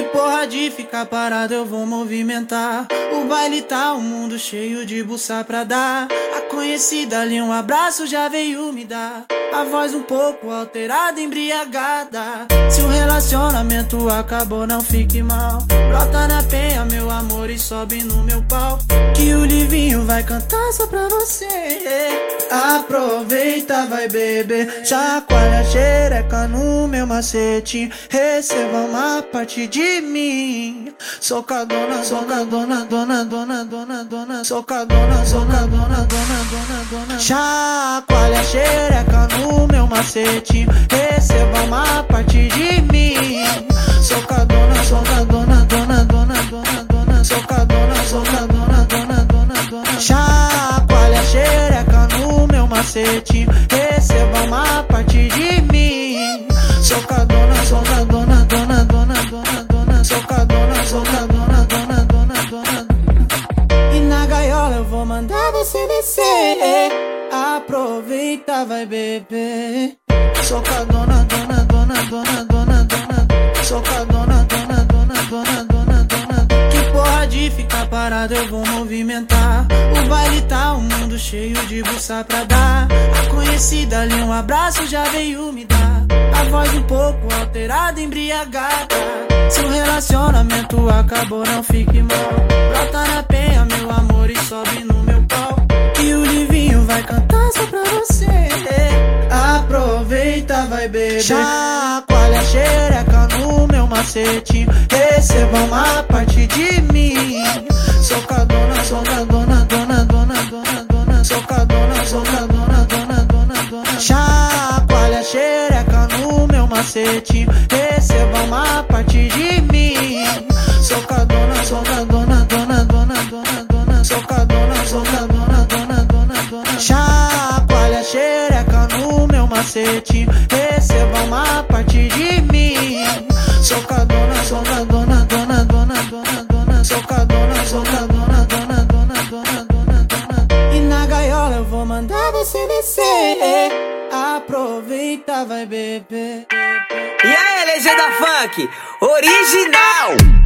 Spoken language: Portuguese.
Que porra de ficar parado, eu vou movimentar. O baile tá um mundo cheio de buça pra dar. A conhecida ali, um abraço já veio me dar. A voz um pouco alterada, embriagada. Se o relacionamento acabou, não fique mal. Brota na penha, meu amor, e sobe no meu pau. Que o livinho vai cantar só pra você. Aproveita, vai beber. Chacoalha xereca no meu macete. Receba uma parte de mim. Socadona, socadona, dona, dona, dona, dona. Socadona, socadona, dona, dona, dona. Chacoalha a xereca no meu macete. Receba uma parte de mim. Receba uma parte de mim. Socadona, socadona, dona, dona, dona, dona. Socadona, socadona, dona, dona, dona. E na gaiola eu vou mandar você descer. Aproveita, vai beber. Socadona, dona, dona, dona, dona, dona. Parado, eu vou movimentar. O baile tá um mundo cheio de buça pra dar. A conhecida ali, um abraço já veio me dar. A voz um pouco alterada, embriagada. Se o relacionamento acabou, não fique mal. Brota na penha, meu amor, e sobe no meu pau. Que o livinho vai cantar só pra você. Aproveita, vai beber. A xereca no meu macete. Receba uma parte de mim. Macete. Receba uma parte de mim. Socadona, socadona, dona, dona, dona, dona. Socadona, socadona, dona, dona, dona. Chacoalha a xereca no meu macete. Receba uma parte de mim. Socadona, socadona, dona, dona, dona, dona. Socadona, socadona, dona, dona, dona, dona, dona. E na gaiola eu vou mandar você descer. Aproveita, vai beber. E aí, legenda funk, original!